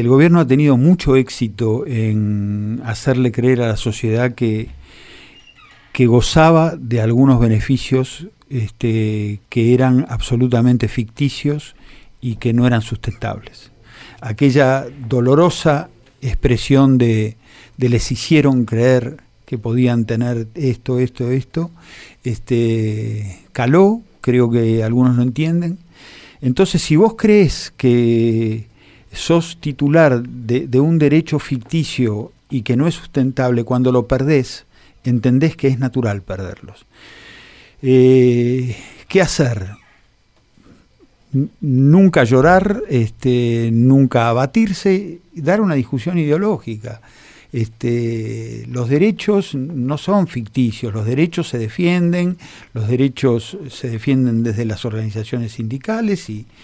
El gobierno ha tenido mucho éxito en hacerle creer a la sociedad que, que gozaba de algunos beneficios este, que eran absolutamente ficticios y que no eran sustentables. Aquella dolorosa expresión de, de les hicieron creer que podían tener esto, esto, esto, este, caló, creo que algunos lo entienden. Entonces, si vos crees que sos titular de, un derecho ficticio y que no es sustentable, cuando lo perdés, entendés que es natural perderlos. Eh, ¿Qué hacer? nunca llorar, este, nunca abatirse, dar una discusión ideológica. Este, los derechos no son ficticios, los derechos se defienden, los derechos se defienden desde las organizaciones sindicales y,